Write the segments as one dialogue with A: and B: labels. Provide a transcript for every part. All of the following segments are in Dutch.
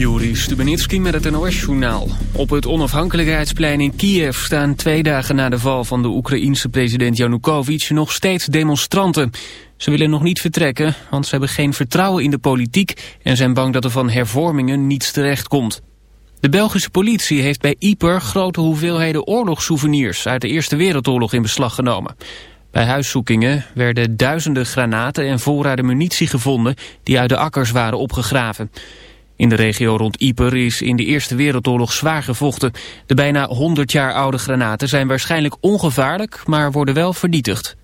A: Juri Stubenitski met het NOS-journaal. Op het onafhankelijkheidsplein in Kiev staan twee dagen na de val van de Oekraïense president Yanukovych nog steeds demonstranten. Ze willen nog niet vertrekken, want ze hebben geen vertrouwen in de politiek en zijn bang dat er van hervormingen niets terecht komt. De Belgische politie heeft bij Yper grote hoeveelheden oorlogssouvenirs uit de Eerste Wereldoorlog in beslag genomen. Bij huiszoekingen werden duizenden granaten en voorraden munitie gevonden die uit de akkers waren opgegraven. In de regio rond Yper is in de Eerste Wereldoorlog zwaar gevochten. De bijna 100 jaar oude granaten zijn waarschijnlijk ongevaarlijk, maar worden wel vernietigd.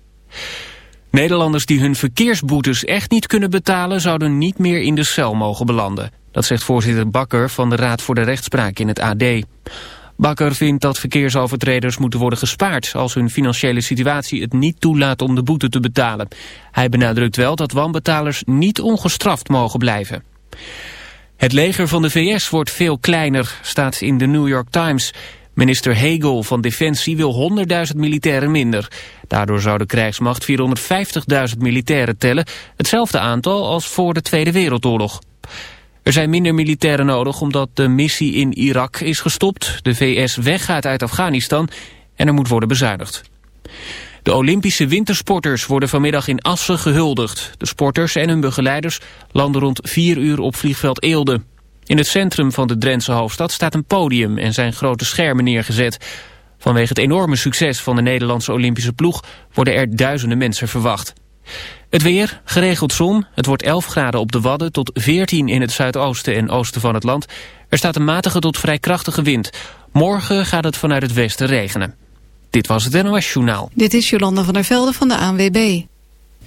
A: Nederlanders die hun verkeersboetes echt niet kunnen betalen... zouden niet meer in de cel mogen belanden. Dat zegt voorzitter Bakker van de Raad voor de Rechtspraak in het AD. Bakker vindt dat verkeersovertreders moeten worden gespaard... als hun financiële situatie het niet toelaat om de boete te betalen. Hij benadrukt wel dat wanbetalers niet ongestraft mogen blijven. Het leger van de VS wordt veel kleiner, staat in de New York Times. Minister Hagel van Defensie wil 100.000 militairen minder. Daardoor zou de krijgsmacht 450.000 militairen tellen, hetzelfde aantal als voor de Tweede Wereldoorlog. Er zijn minder militairen nodig omdat de missie in Irak is gestopt, de VS weggaat uit Afghanistan en er moet worden bezuinigd. De Olympische wintersporters worden vanmiddag in Assen gehuldigd. De sporters en hun begeleiders landen rond 4 uur op vliegveld Eelde. In het centrum van de Drentse hoofdstad staat een podium en zijn grote schermen neergezet. Vanwege het enorme succes van de Nederlandse Olympische ploeg worden er duizenden mensen verwacht. Het weer, geregeld zon, het wordt 11 graden op de Wadden tot 14 in het zuidoosten en oosten van het land. Er staat een matige tot vrij krachtige wind. Morgen gaat het vanuit het westen regenen. Dit was het NOS Journaal.
B: Dit is Jolanda van der Velde van de ANWB.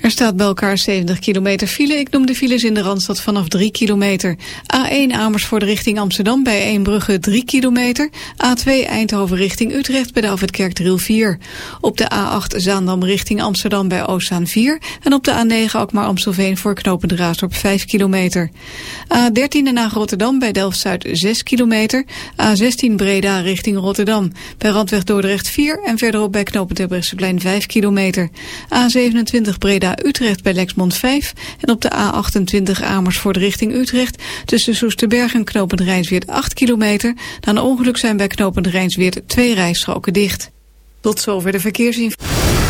B: Er staat bij elkaar 70 kilometer file. Ik noem de files in de Randstad vanaf 3 kilometer. A1 Amersfoort richting Amsterdam bij Eembrugge 3 kilometer. A2 Eindhoven richting Utrecht bij de Afwitkerk 4. Op de A8 Zaandam richting Amsterdam bij Oostzaan 4. En op de A9 Alkmaar Amstelveen voor knopend Raasdorp 5 kilometer. A13 Den Haag Rotterdam bij Delft-Zuid 6 kilometer. A16 Breda richting Rotterdam. Bij Randweg Dordrecht 4 en verderop bij knopend Terbrechtseplein 5 kilometer. A27 Breda Utrecht bij Lexmond 5 en op de A28 Amersfoort richting Utrecht tussen Soesterberg en Knopend Rijnsweert 8 kilometer. Na een ongeluk zijn bij Knopend Rijnsweert twee rijstroken dicht. Tot zover de verkeersinformatie.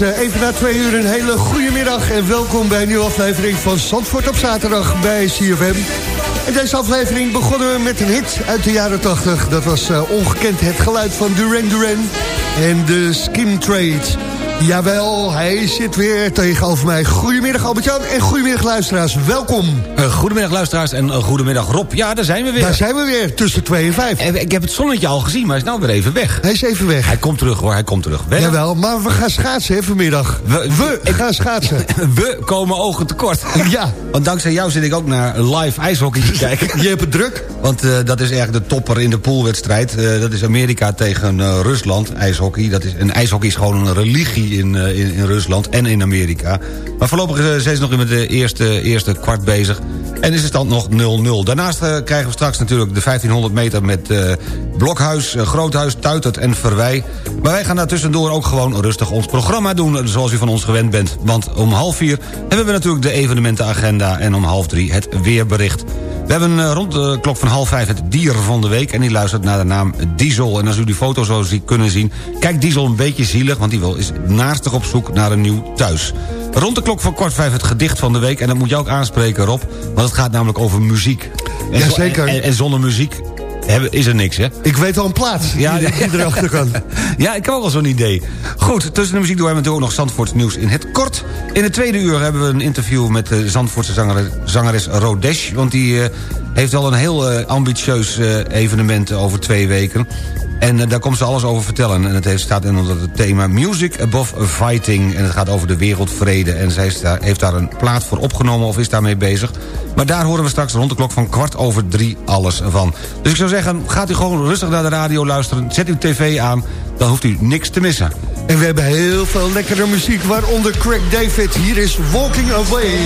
C: Eh, even na twee uur een hele goede middag en welkom bij een nieuwe aflevering van Zandvoort op zaterdag bij CFM. En deze aflevering begonnen we met een hit uit de jaren 80. Dat was uh, ongekend het geluid van Duran Duran en de Skim Trade. Jawel, hij zit weer tegenover mij. Goedemiddag Albert-Jan en goedemiddag luisteraars. Welkom.
D: Uh, goedemiddag luisteraars en uh, goedemiddag Rob. Ja, daar zijn we weer.
C: Daar zijn we weer, tussen 2 en 5.
D: En, ik heb het zonnetje al gezien, maar hij is nou weer even weg.
C: Hij is even weg.
D: Hij komt terug hoor, hij komt terug.
C: Wel, Jawel, maar we gaan schaatsen hè, vanmiddag. We, we ik, gaan schaatsen.
D: we komen ogen tekort.
C: ja.
D: Want dankzij jou zit ik ook naar live ijshockey te kijken.
C: Je hebt het druk.
D: Want uh, dat is eigenlijk de topper in de poolwedstrijd. dat is Amerika tegen Rusland, ijshockey. Dat is, en ijshockey is gewoon een religie in, in, in Rusland en in Amerika. Maar voorlopig zijn ze nog met de eerste, eerste kwart bezig. En is de stand nog 0-0. Daarnaast uh, krijgen we straks natuurlijk de 1500 meter met uh, Blokhuis, uh, Groothuis, Tuitert en Verwij. Maar wij gaan daar tussendoor ook gewoon rustig ons programma doen... zoals u van ons gewend bent. Want om half vier hebben we natuurlijk de evenementenagenda... en om half drie het weerbericht. We hebben rond de klok van half vijf het dier van de week... en die luistert naar de naam Diesel. En als u die foto zo kunnen zien... kijkt Diesel een beetje zielig, want die wil is naastig op zoek naar een nieuw thuis. Rond de klok van kwart vijf het gedicht van de week... en dat moet je ook aanspreken, Rob, want het gaat namelijk over muziek.
C: En Jazeker.
D: En, en zonder muziek is er niks, hè?
C: Ik weet al een plaats ja, die erachter kan.
D: ja, ik heb ook al zo'n idee. Goed, tussen de muziek door hebben we natuurlijk ook nog Zandvoorts nieuws in het kort. In het tweede uur hebben we een interview met de Zandvoortse zangeres, zangeres Rodesh... want die uh, heeft al een heel uh, ambitieus uh, evenement over twee weken. En uh, daar komt ze alles over vertellen. En het heeft, staat in onder het thema Music Above Fighting. En het gaat over de wereldvrede. En zij daar, heeft daar een plaat voor opgenomen of is daarmee bezig. Maar daar horen we straks rond de klok van kwart over drie alles van. Dus ik zou zeggen, gaat u gewoon rustig naar de radio luisteren. Zet uw tv aan, dan hoeft u niks te missen.
C: En we hebben heel veel lekkere muziek, waaronder Craig David. Hier is Walking Away.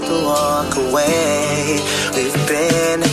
C: Walk away. We've been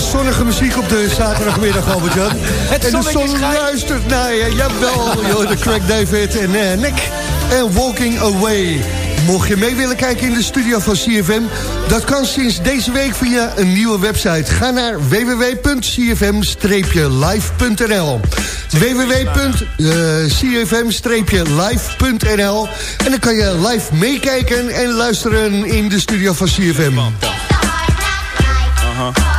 E: zonnige muziek op de zaterdagmiddag, Albert-Jan. En de zon luistert naar je. Jawel, joh, de Craig David en uh, Nick. En Walking Away. Mocht je mee willen kijken in de studio van CFM... dat kan sinds deze week via een nieuwe website. Ga naar www.cfm-live.nl www.cfm-live.nl En dan kan je live meekijken en luisteren in de studio van CFM.
F: From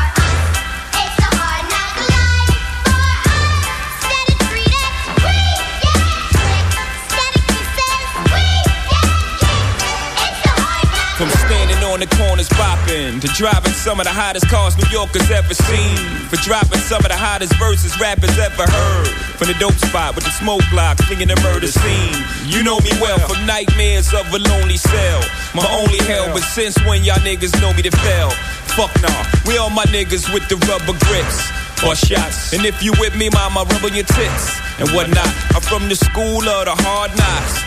F: driving some of the hottest cars New Yorkers ever seen. For dropping some of the hottest verses rappers ever heard. From the dope spot with the smoke block, flinging the murder scene. You know me well from nightmares of a lonely cell. My only hell, but since when y'all niggas know me to fail? Fuck nah, we all my niggas with the rubber grips or shots. And if you with me, mama, rub on your tits and whatnot. I'm from the school of the hard knocks.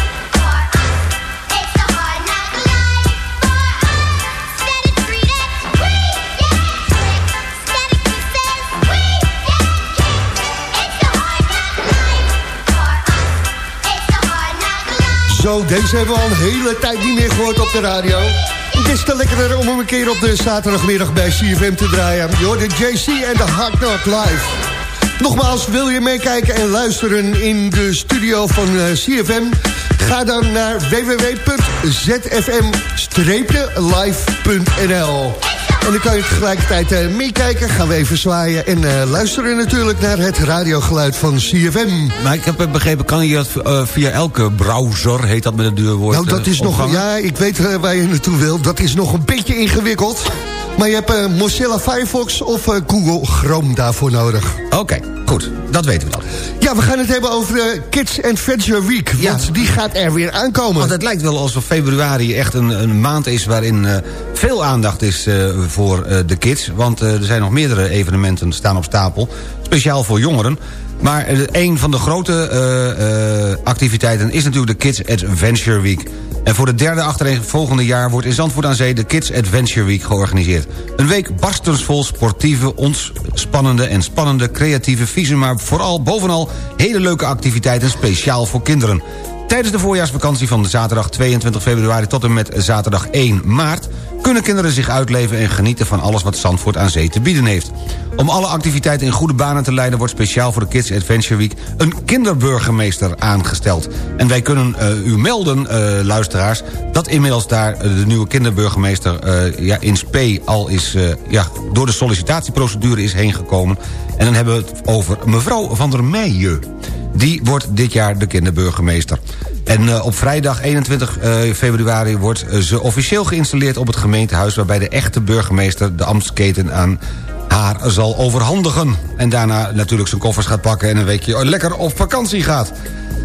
E: Zo, deze hebben we al een hele tijd niet meer gehoord op de radio. Het is te lekkerder om hem een keer op de zaterdagmiddag bij CFM te draaien. Je de JC en de Hard Knock Live. Nogmaals, wil je meekijken en luisteren in de studio van eh, CFM? Ga dan naar www.zfm-live.nl En dan kan je tegelijkertijd eh, meekijken, gaan we even zwaaien... en eh, luisteren natuurlijk naar het radiogeluid van CFM.
D: Maar ik heb begrepen, kan je dat eh, via elke browser, heet dat met een duurwoord...
E: Nou, dat is nog... Ja, ik weet waar je naartoe wil. Dat is nog een beetje ingewikkeld. Maar je hebt eh, Mozilla Firefox of eh, Google Chrome daarvoor nodig.
D: Oké, goed. Dat weten we dan.
E: Ja, we gaan het hebben over de Kids Adventure Week. Want
D: Ja.
E: die gaat er weer aankomen.
D: Want het lijkt wel alsof februari echt een, een maand is... waarin eh, veel aandacht is eh, voor eh, de kids. Want eh, er zijn nog meerdere evenementen staan op stapel. Speciaal voor jongeren. Maar eh, een van de grote eh, eh, activiteiten is natuurlijk de Kids Adventure Week. En voor de derde achtereenvolgende jaar wordt in Zandvoort aan Zee... de Kids Adventure Week georganiseerd. Een week barstensvol sportieve, ontspannende en spannende... creatieve, vieze, maar vooral bovenal hele leuke activiteiten... speciaal voor kinderen. Tijdens de voorjaarsvakantie van zaterdag 22 februari tot en met zaterdag 1 maart... kunnen kinderen zich uitleven en genieten van alles wat Zandvoort aan zee te bieden heeft. Om alle activiteiten in goede banen te leiden... wordt speciaal voor de Kids Adventure Week een kinderburgemeester aangesteld. En wij kunnen uh, u melden, uh, luisteraars... dat inmiddels daar uh, de nieuwe kinderburgemeester ja, in spe al is... ja, door de sollicitatieprocedure is heen gekomen. En dan hebben we het over mevrouw van der Meijen. Die wordt dit jaar de kinderburgemeester. En uh, op vrijdag 21 uh, februari wordt uh, ze officieel geïnstalleerd op het gemeentehuis... waarbij de echte burgemeester de ambtsketen aan haar zal overhandigen. En daarna natuurlijk zijn koffers gaat pakken... en een weekje lekker op vakantie gaat.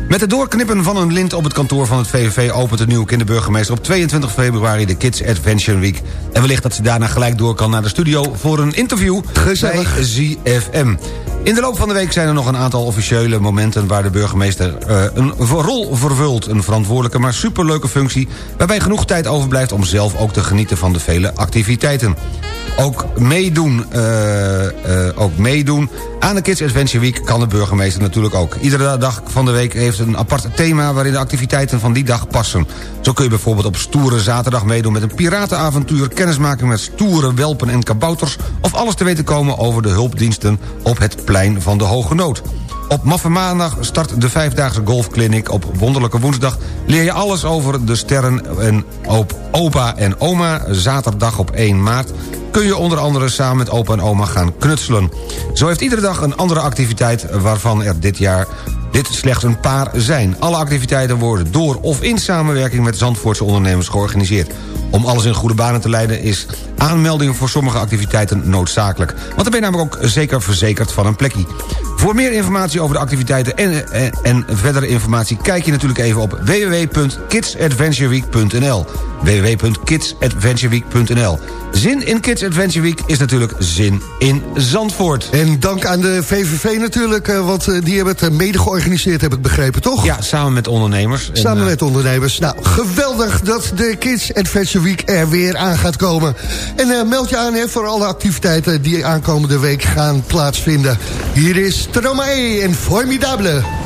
D: Met het doorknippen van een lint op het kantoor van het VVV... opent de nieuwe kinderburgemeester op 22 februari de Kids Adventure Week. En wellicht dat ze daarna gelijk door kan naar de studio... voor een interview
E: Gezellig.
D: bij ZFM. In de loop van de week zijn er nog een aantal officiële momenten... waar de burgemeester uh, een rol vervult. Een verantwoordelijke maar superleuke functie... waarbij genoeg tijd overblijft om zelf ook te genieten van de vele activiteiten. Ook meedoen, uh, ook meedoen aan de Kids Adventure Week kan de burgemeester natuurlijk ook. Iedere dag van de week heeft een apart thema... waarin de activiteiten van die dag passen. Zo kun je bijvoorbeeld op stoere zaterdag meedoen met een piratenavontuur... kennismaking met stoere welpen en kabouters... of alles te weten komen over de hulpdiensten op het plein van de Hoge Nood. Op Maffe Maandag start de vijfdaagse golfclinic. Op Wonderlijke Woensdag leer je alles over de sterren en op opa en oma. Zaterdag op 1 maart kun je onder andere samen met opa en oma gaan knutselen. Zo heeft iedere dag een andere activiteit waarvan er dit jaar dit slechts een paar zijn. Alle activiteiten worden door of in samenwerking met Zandvoortse ondernemers georganiseerd. Om alles in goede banen te leiden is aanmelding voor sommige activiteiten noodzakelijk. Want dan ben je namelijk ook zeker verzekerd van een plekje. Voor meer informatie over de activiteiten en, en, en verdere informatie... kijk je natuurlijk even op www.kidsadventureweek.nl www.kidsadventureweek.nl Zin in Kids Adventure Week is natuurlijk zin in Zandvoort.
E: En dank aan de VVV natuurlijk, uh, want uh, die hebben het mede georganiseerd, heb ik begrepen, toch?
D: Ja, samen met ondernemers.
E: Samen
D: en,
E: met ondernemers. Nou, geweldig dat de Kids Adventure Week er weer aan gaat komen. En meld je aan hè, voor alle activiteiten die aankomende week gaan plaatsvinden. Hier is Stromae en Formidable.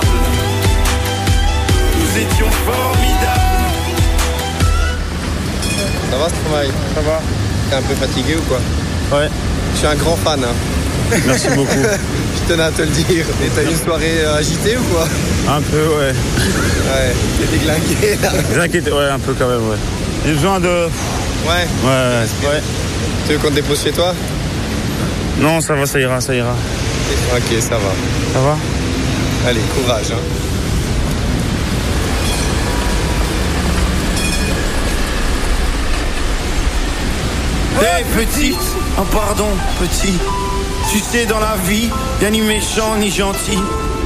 G: Nous étions formidables.
H: Ça va ce travail
I: Ça va
H: T'es un peu fatigué ou quoi
I: Ouais.
H: Je suis un grand fan. hein.
I: Merci beaucoup.
H: Je tenais à te le dire. Et t'as eu une soirée euh, agitée ou quoi
I: Un peu, ouais.
H: Ouais, t'es déglingué là.
I: T'inquiète, ouais, un peu quand même, ouais. J'ai besoin de...
H: Ouais.
I: Ouais, ouais.
H: Tu veux qu'on te dépose chez toi
I: Non, ça va, ça ira, ça ira.
H: Ok, ça va.
I: Ça va
H: Allez, courage. Hein.
G: Hey petite, oh pardon petit, tu sais dans la vie, y'a ni méchant ni gentil.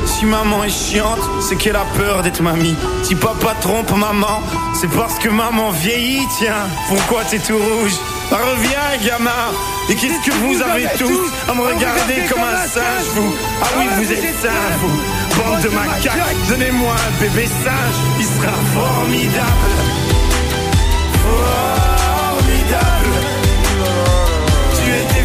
G: Si maman est chiante, c'est qu'elle a peur d'être mamie. Si papa trompe maman, c'est parce que maman vieillit, tiens. Pourquoi t'es tout rouge? Bah, Reviens gamin, et qu'est-ce que vous avez tous à me regarder comme un singe, vous? Ah oui, vous êtes singe, vous Bande de macaques, donnez-moi un bébé singe, il sera formidable. Formidable.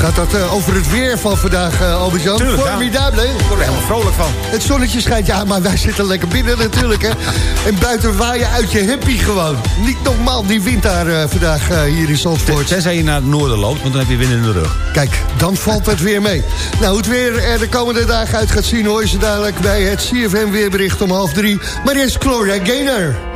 E: Gaat dat eh, over het weer van vandaag, uh, Albert-Jan?
D: Ja.
E: Formidabel?
D: Ik word er helemaal vrolijk van.
E: Het zonnetje schijnt, ja, maar wij zitten lekker binnen natuurlijk, hè? En buiten waaien uit je happy gewoon. Niet normaal, die wind daar eh, vandaag hier in Zandvoort.
D: Tenzij je naar het noorden loopt, want dan heb je wind in de rug.
E: Kijk, dan valt het weer mee. Nou, hoe het weer er de komende dagen uit gaat zien... hoor je ze dadelijk bij het CFM weerbericht om half drie. Maar eerst Gloria Gaynor.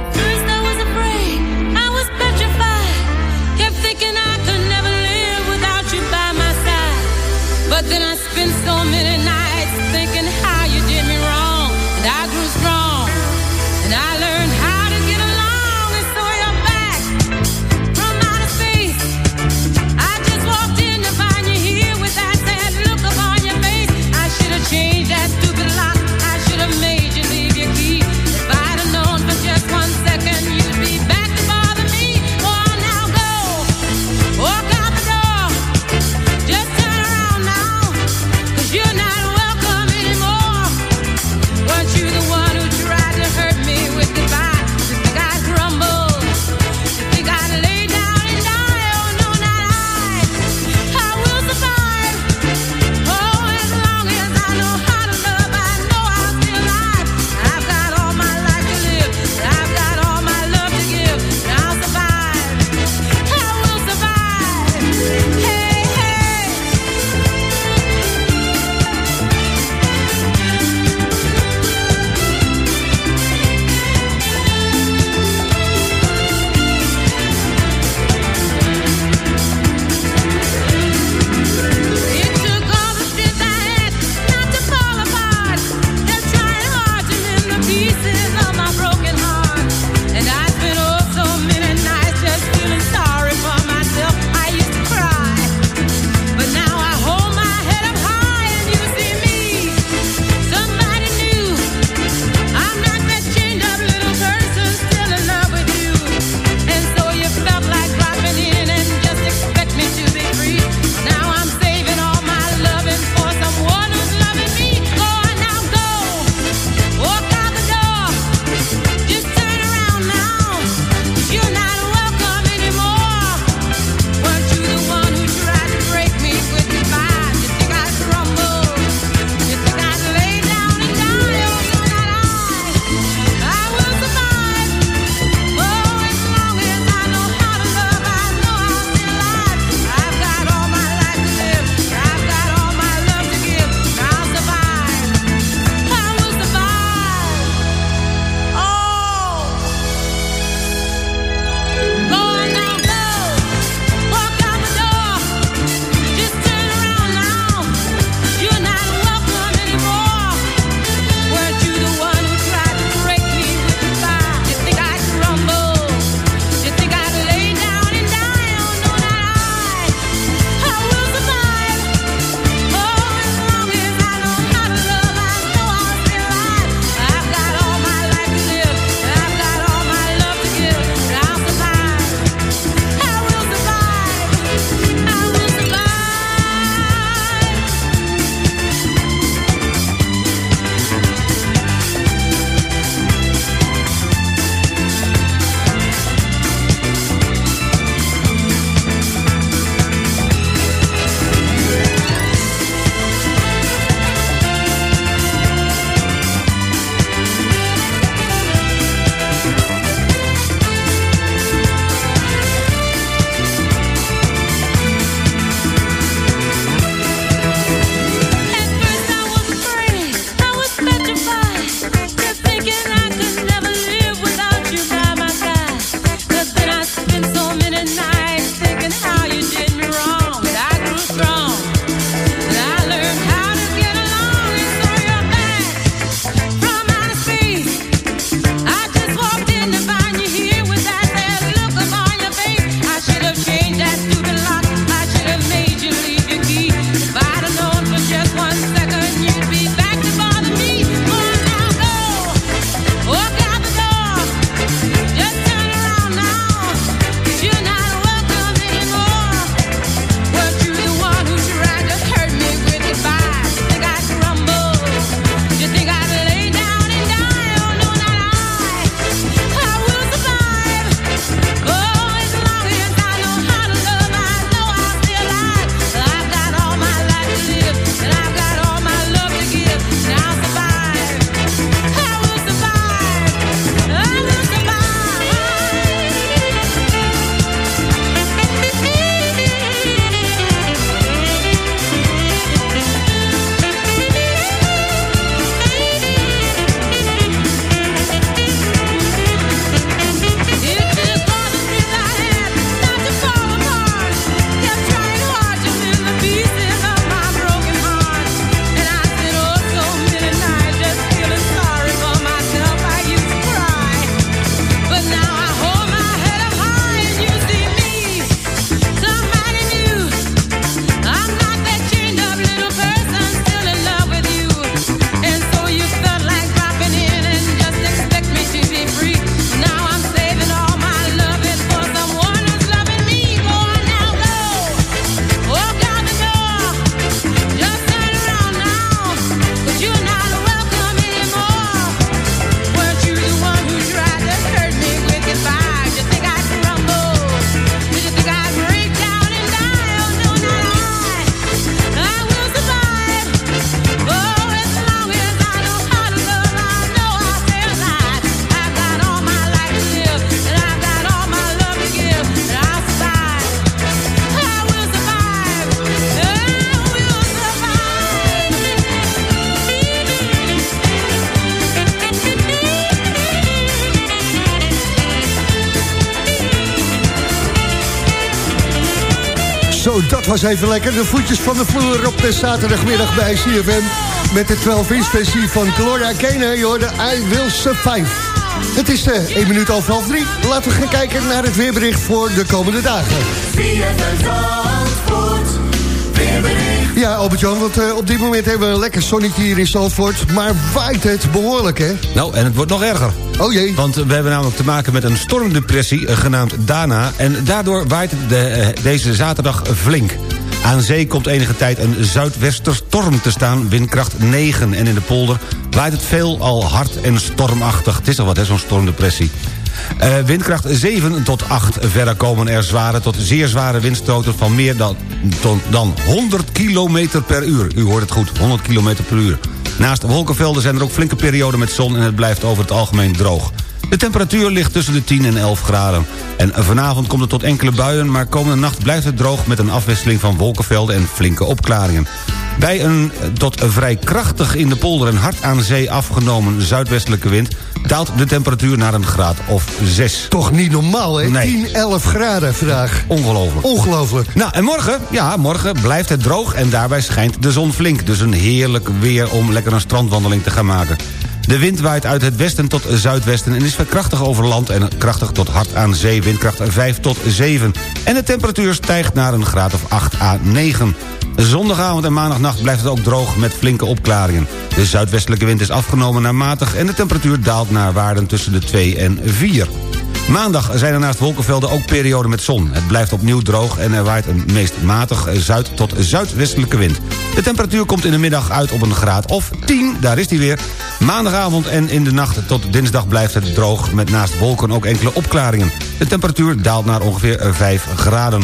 E: Dat was even lekker. De voetjes van de vloer op de zaterdagmiddag bij CFM. Met de 12-inch versie van Gloria Gaynor. Je hoorde I Will Survive. Het is uh, 1 minuut over half 3. Laten we gaan kijken naar het weerbericht voor de komende dagen. Ja, Albert-Jan, want uh, op dit moment hebben we een lekker zonnetje hier in Zandvoort. Maar waait het behoorlijk, hè?
D: Nou, en het wordt nog erger.
E: Oh jee.
D: Want we hebben namelijk te maken met een stormdepressie uh, genaamd Dana. En daardoor waait het de, deze zaterdag flink. Aan zee komt enige tijd een zuidwesterstorm te staan, windkracht 9. En in de polder waait het veel al hard en stormachtig. Het is al wat, hè, zo'n stormdepressie. Uh, windkracht 7 tot 8. Verder komen er zware tot zeer zware windstoten van meer dan, dan 100 km per uur. U hoort het goed, 100 km per uur. Naast wolkenvelden zijn er ook flinke perioden met zon... en het blijft over het algemeen droog. De temperatuur ligt tussen de 10 en 11 graden. En vanavond komt het tot enkele buien... maar komende nacht blijft het droog met een afwisseling van wolkenvelden en flinke opklaringen. Bij een tot vrij krachtig in de polder en hard aan zee afgenomen zuidwestelijke wind... daalt de temperatuur naar een graad of 6.
E: Toch niet normaal, hè?
D: Nee.
E: 10, 11 graden vandaag.
D: Ongelooflijk.
E: Ongelooflijk.
D: Nou, en morgen, ja, morgen blijft het droog en daarbij schijnt de zon flink. Dus een heerlijk weer om lekker een strandwandeling te gaan maken. De wind waait uit het westen tot zuidwesten... en is krachtig over land en krachtig tot hard aan zee. Windkracht 5 tot 7. En de temperatuur stijgt naar een graad of 8 à 9. Zondagavond en maandagnacht blijft het ook droog met flinke opklaringen. De zuidwestelijke wind is afgenomen naar matig... en de temperatuur daalt naar waarden tussen de 2 en 4. Maandag zijn er naast wolkenvelden ook perioden met zon. Het blijft opnieuw droog en er waait een meest matig zuid- tot zuidwestelijke wind. De temperatuur komt in de middag uit op een graad of 10, daar is die weer. Maandagavond en in de nacht tot dinsdag blijft het droog... met naast wolken ook enkele opklaringen. De temperatuur daalt naar ongeveer 5 graden.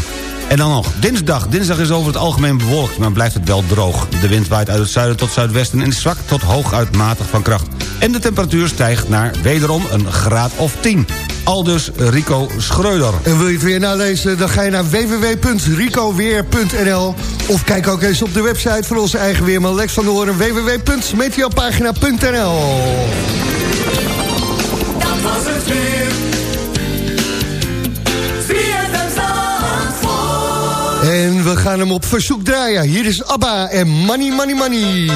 D: En dan nog, dinsdag. Dinsdag is over het algemeen bewolkt, maar blijft het wel droog. De wind waait uit het zuiden tot zuidwesten en is zwak tot hooguit matig van kracht. En de temperatuur stijgt naar wederom een graad of 10. Aldus Rico Schreuder.
E: En wil je het weer nalezen, dan ga je naar www.ricoweer.nl of kijk ook eens op de website van onze eigen weerman Lex van Horen www.meteopagina.nl
J: Dat was het weer.
E: En we gaan hem op verzoek draaien. Hier is ABBA en Money, Money, Money.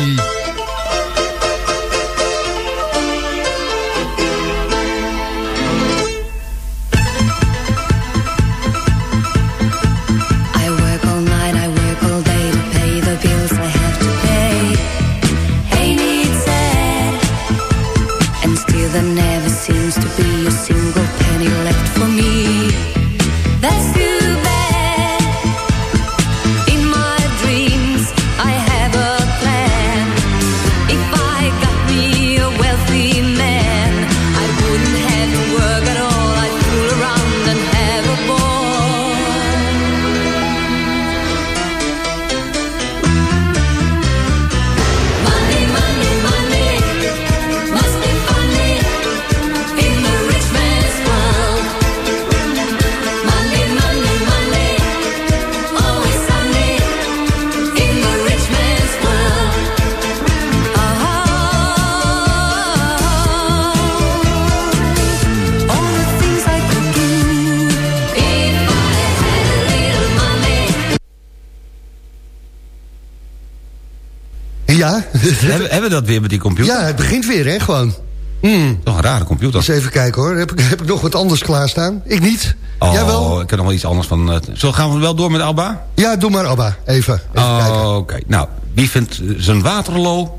D: Hebben, hebben we dat weer met die computer?
E: Ja, het begint weer, hè, gewoon. Hmm.
D: Toch een rare computer.
E: Eens even kijken, hoor. Heb ik, heb ik nog wat anders klaarstaan? Ik niet.
D: Oh,
E: Jij wel?
D: ik heb nog wel iets anders van... Uh, zo gaan we wel door met Alba?
E: Ja, doe maar, Abba. Even. even
D: oh,
E: kijken.
D: oké. Nou, wie vindt eh, zijn Waterloo?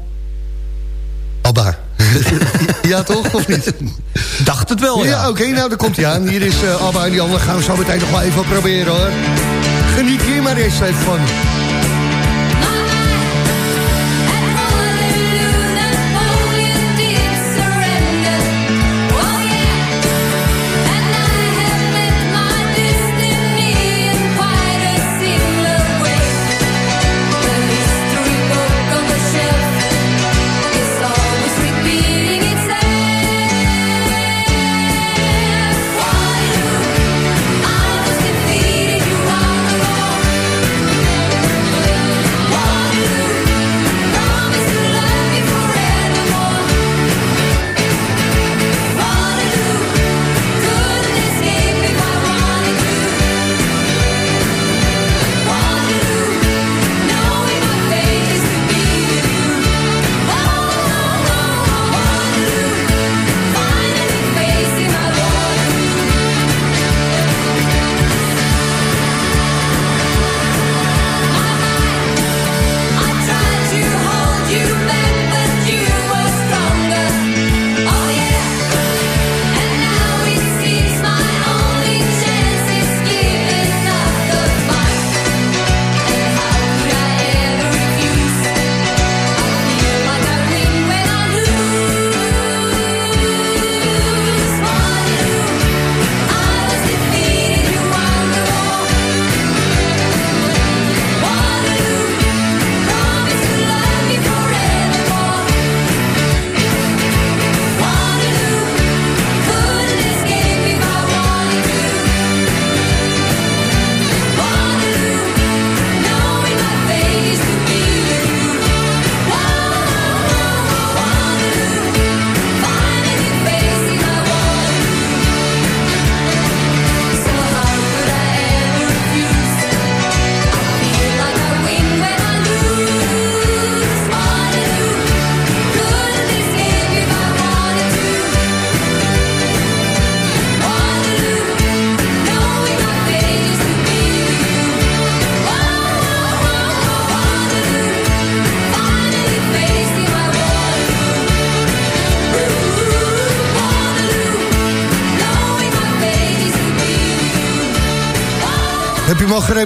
E: Abba. ja, toch? Of niet?
D: Dacht het wel, ja.
E: Ja, oké. nou, daar komt hij aan. Hier is uh, Abba en die andere gaan we zo meteen nog wel even proberen, hoor. Geniet hier maar eens even van.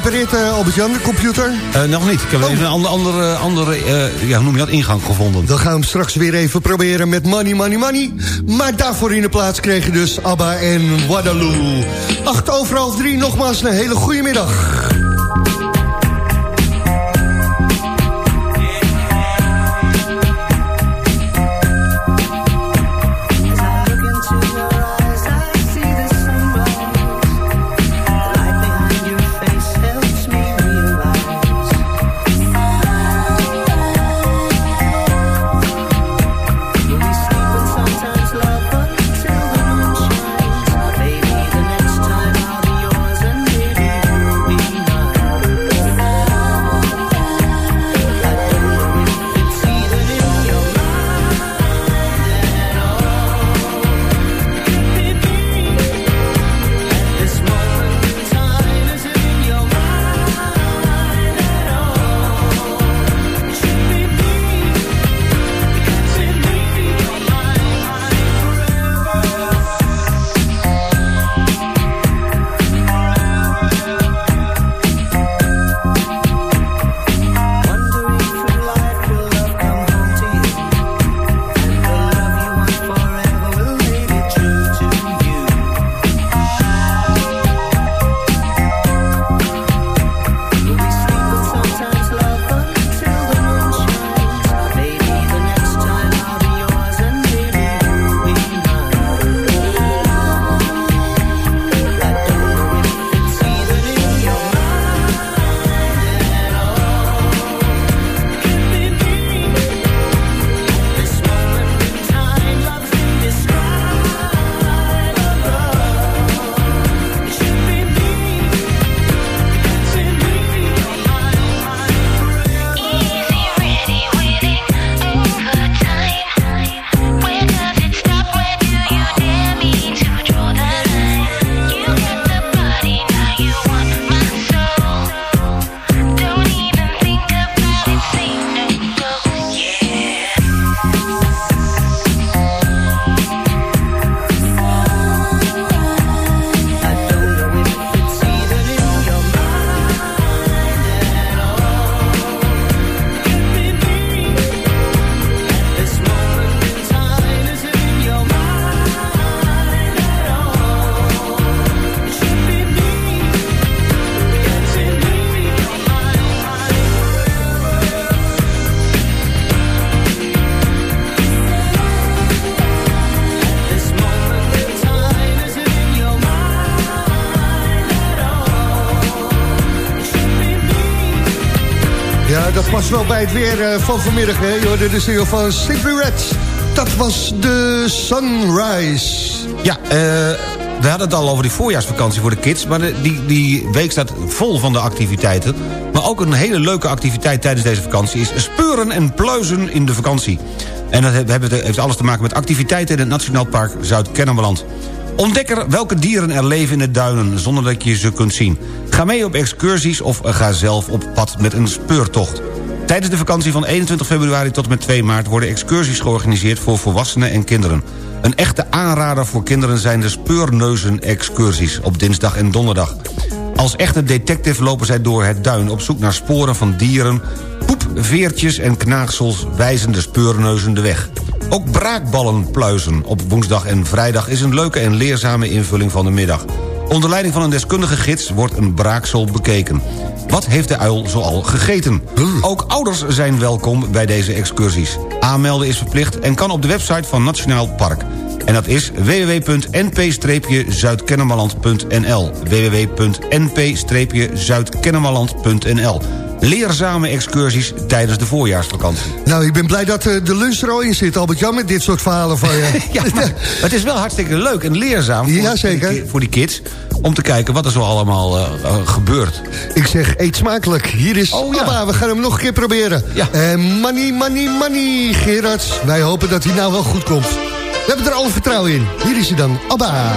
C: Gerepareerd, eh, Albert-Jan, de computer?
D: Eh, nog niet. Ik heb even een andere, andere, andere eh, ja, hoe noem je dat, ingang gevonden.
C: Dan gaan we hem straks weer even proberen met Money, Money, Money. Maar daarvoor in de plaats kregen dus ABBA en Waterloo. Acht over half drie, nogmaals een hele goede middag. Wel bij het weer eh, van vanmiddag. Hè? Je hoorde de studio van Simply. Dat was de Sunrise.
D: Ja, eh, we hadden het al over die voorjaarsvakantie voor de kids... maar die, die week staat vol van de activiteiten. Maar ook een hele leuke activiteit tijdens deze vakantie... is speuren en pluizen in de vakantie. En dat heeft alles te maken met activiteiten... in het Nationaal Park Zuid-Kennemerland. Ontdek er welke dieren er leven in de duinen... zonder dat je ze kunt zien. Ga mee op excursies of ga zelf op pad met een speurtocht. Tijdens de vakantie van 21 februari tot en met 2 maart... worden excursies georganiseerd voor volwassenen en kinderen. Een echte aanrader voor kinderen zijn de speurneuzen-excursies... op dinsdag en donderdag. Als echte detective lopen zij door het duin... op zoek naar sporen van dieren, poep, veertjes en knaagsels... wijzen de speurneuzen de weg. Ook braakballen pluizen op woensdag en vrijdag... is een leuke en leerzame invulling van de middag. Onder leiding van een deskundige gids wordt een braaksel bekeken. Wat heeft de uil zoal gegeten? Ook ouders zijn welkom bij deze excursies. Aanmelden is verplicht en kan op de website van Nationaal Park. En dat is www.np-zuidkennemerland.nl www.np-zuidkennemerland.nl Leerzame excursies tijdens de voorjaarsvakantie.
C: Nou, ik ben blij dat eh, de lunch er al in zit, Albert-Jan, met dit soort verhalen van je.
D: ja, maar het is wel hartstikke leuk en leerzaam voor,
C: Ja, zeker.
D: Voor, die, voor die kids... om te kijken wat er zo allemaal eh, eh, gebeurt.
C: Ik zeg, eet smakelijk. Hier is
D: Oh, ja.
C: Abba, we gaan hem nog een keer proberen.
D: Ja.
C: En money, money, money, Gerard. Wij hopen dat hij nou wel goed komt. We hebben er alle vertrouwen in. Hier is hij dan, Abba.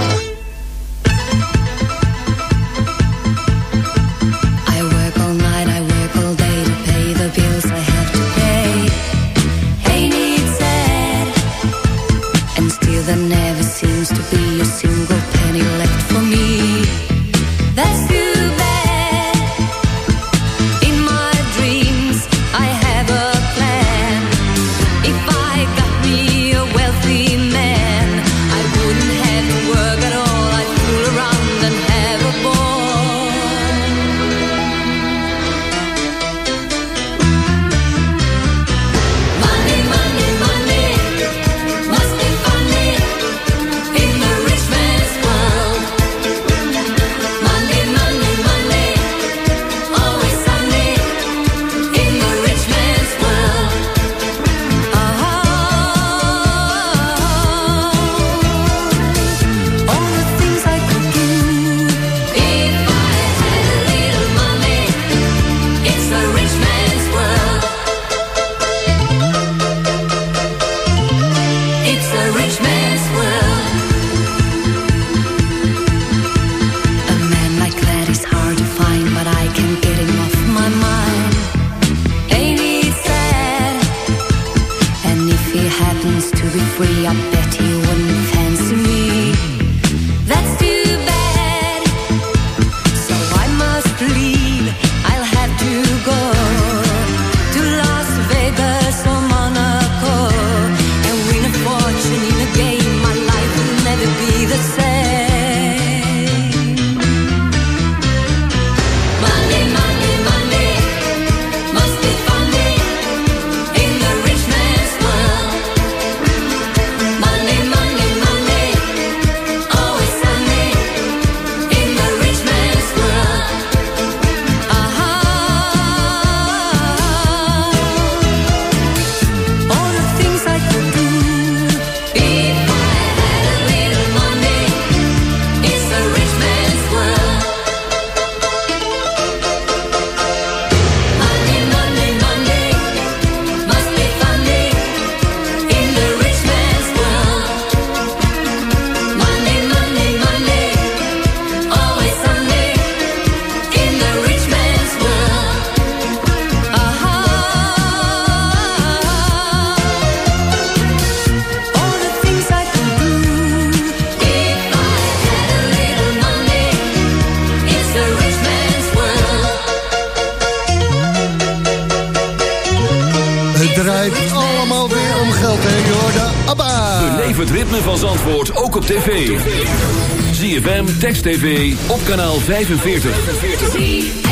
K: TV op kanaal 45.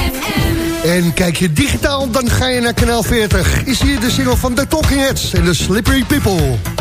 E: En kijk je digitaal, dan ga je naar kanaal 40. Is hier de single van The Talking Heads en The Slippery People.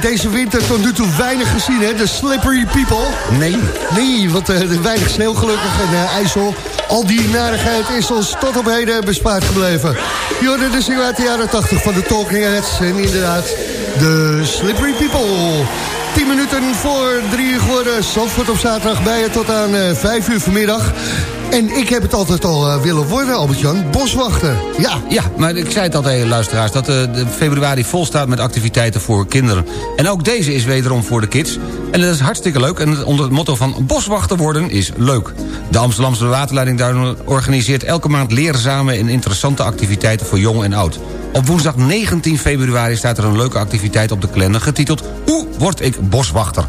E: Deze winter tot nu toe weinig gezien, hè? De slippery people.
D: Nee.
E: Nee, want eh, er weinig sneeuw gelukkig en eh, ijsel. Al die narigheid is ons tot op heden bespaard gebleven. Jorden, de single uit de jaren 80 van de Talking Heads. En inderdaad, de slippery people. 10 minuten voor drie uur geworden. Zandvoort op zaterdag bij je tot aan eh 5 uur vanmiddag. En ik heb het altijd al eh, willen worden, Albert-Jan. Boswachter. Ja.
D: Ja, maar ik zei het al tegen de luisteraars... dat eh, de februari vol staat met activiteiten voor kinderen. En ook deze is wederom voor de kids. En dat is hartstikke leuk. En onder het motto van boswachter worden is leuk. De Amsterdamse Waterleiding Duinen organiseert elke maand leerzame... en interessante activiteiten voor jong en oud. Op woensdag 19 februari staat er een leuke activiteit op de kalender... getiteld Hoe word ik boswachter?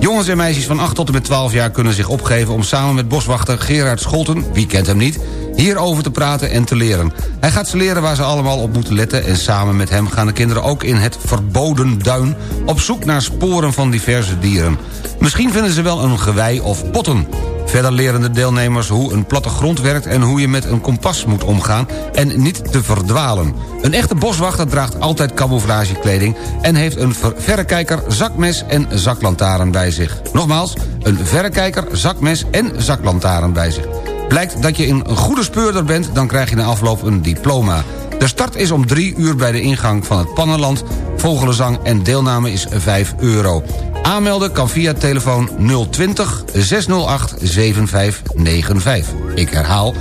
D: Jongens en meisjes van 8 tot en met 12 jaar kunnen zich opgeven... om samen met boswachter Gerard Scholten, wie kent hem niet... hierover te praten en te leren. Hij gaat ze leren waar ze allemaal op moeten letten... en samen met hem gaan de kinderen ook in het verboden duin... op zoek naar sporen van diverse dieren. Misschien vinden ze wel een gewei of potten. Verder leren de deelnemers hoe een plattegrond werkt... en hoe je met een kompas moet omgaan en niet te verdwalen. Een echte boswachter draagt altijd camouflagekleding... en heeft een ver- verrekijker, zakmes en zaklantaarn bij zich. Nogmaals, een verrekijker, zakmes en zaklantaarn bij zich. Blijkt dat je een goede speurder bent, dan krijg je na afloop een diploma. De start is om 3 uur bij de ingang van het Pannenland. Vogelenzang en deelname is 5 euro. Aanmelden kan via telefoon 020 608 7595. Ik herhaal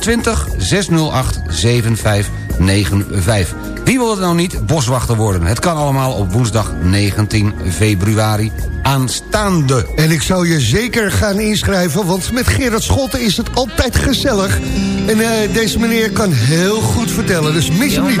D: 020 608 7595. Wie wil het nou niet boswachter worden? Het kan allemaal op woensdag 19 februari aanstaande.
E: En ik zou je zeker gaan inschrijven, want met Gerard Schotten is het altijd gezellig. En eh, deze meneer kan heel goed vertellen, dus mis hem
L: Your
E: niet.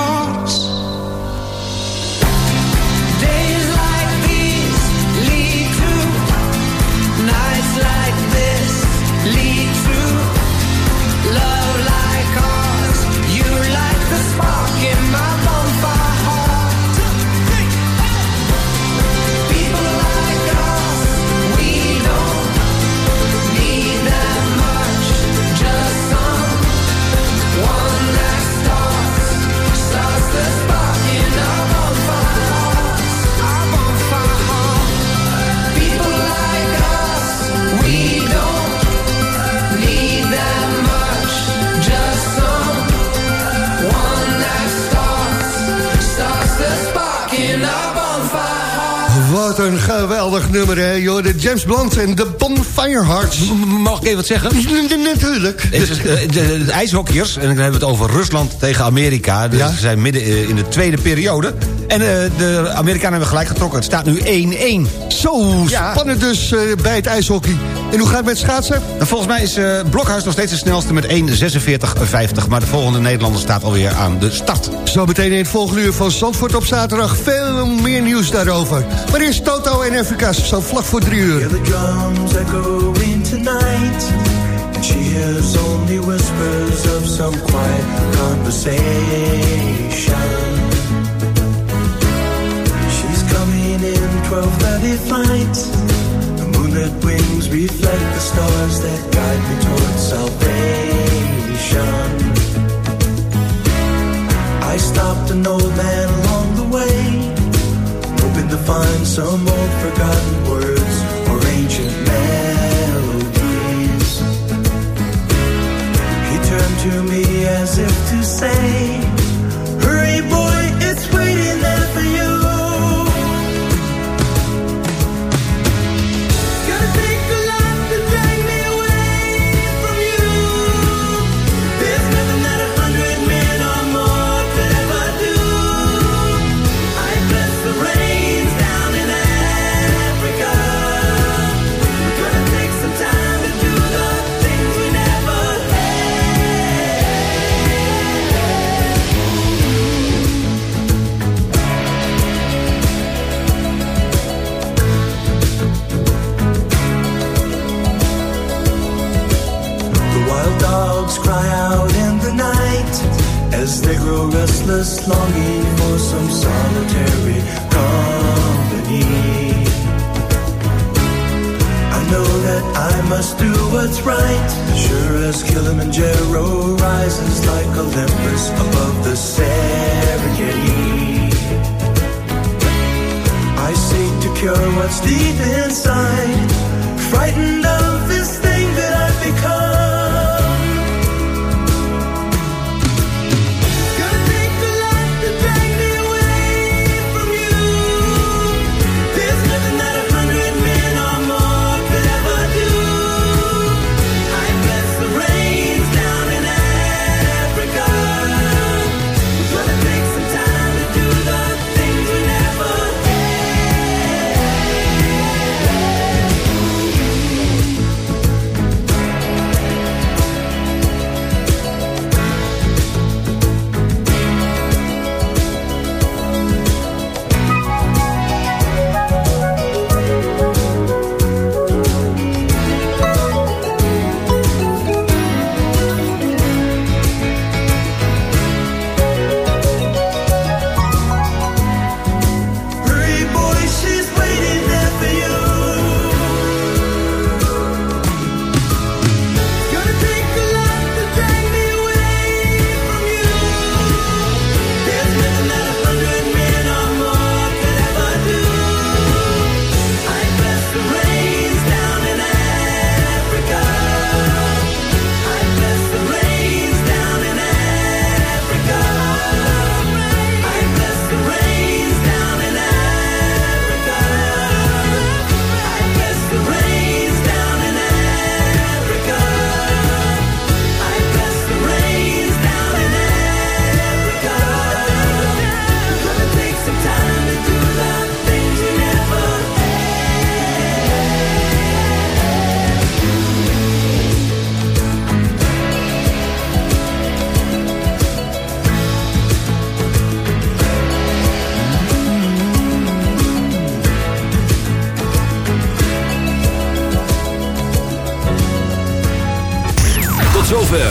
E: geweldig nummer, hè? Joh, de James Blunt en de Bonfire Hearts.
D: Mag ik even wat zeggen?
E: Natuurlijk.
D: Het is, eh, de, de, de ijshockeyers, en dan hebben we het over Rusland tegen Amerika. Dus
E: Ja.
D: Ze zijn midden eh, in de tweede periode. En eh, de Amerikanen hebben gelijk getrokken. Het staat nu 1-1.
E: Zo,
D: Ja.
E: spannend dus eh, bij het ijshockey. En hoe gaat het met schaatsen?
D: En volgens mij is eh, Blokhuis nog steeds de snelste met 1.46.50. Maar de volgende Nederlander staat alweer aan de start.
E: Zo meteen in het volgende uur van Zandvoort op zaterdag. Veel meer nieuws daarover. Maar eerst Toto en Efrica's, zo vlak voor drie uur.
C: the drums echoing tonight. And she hears only whispers of some quiet conversation. 12:30 flight. The moonlit wings reflect the stars that guide me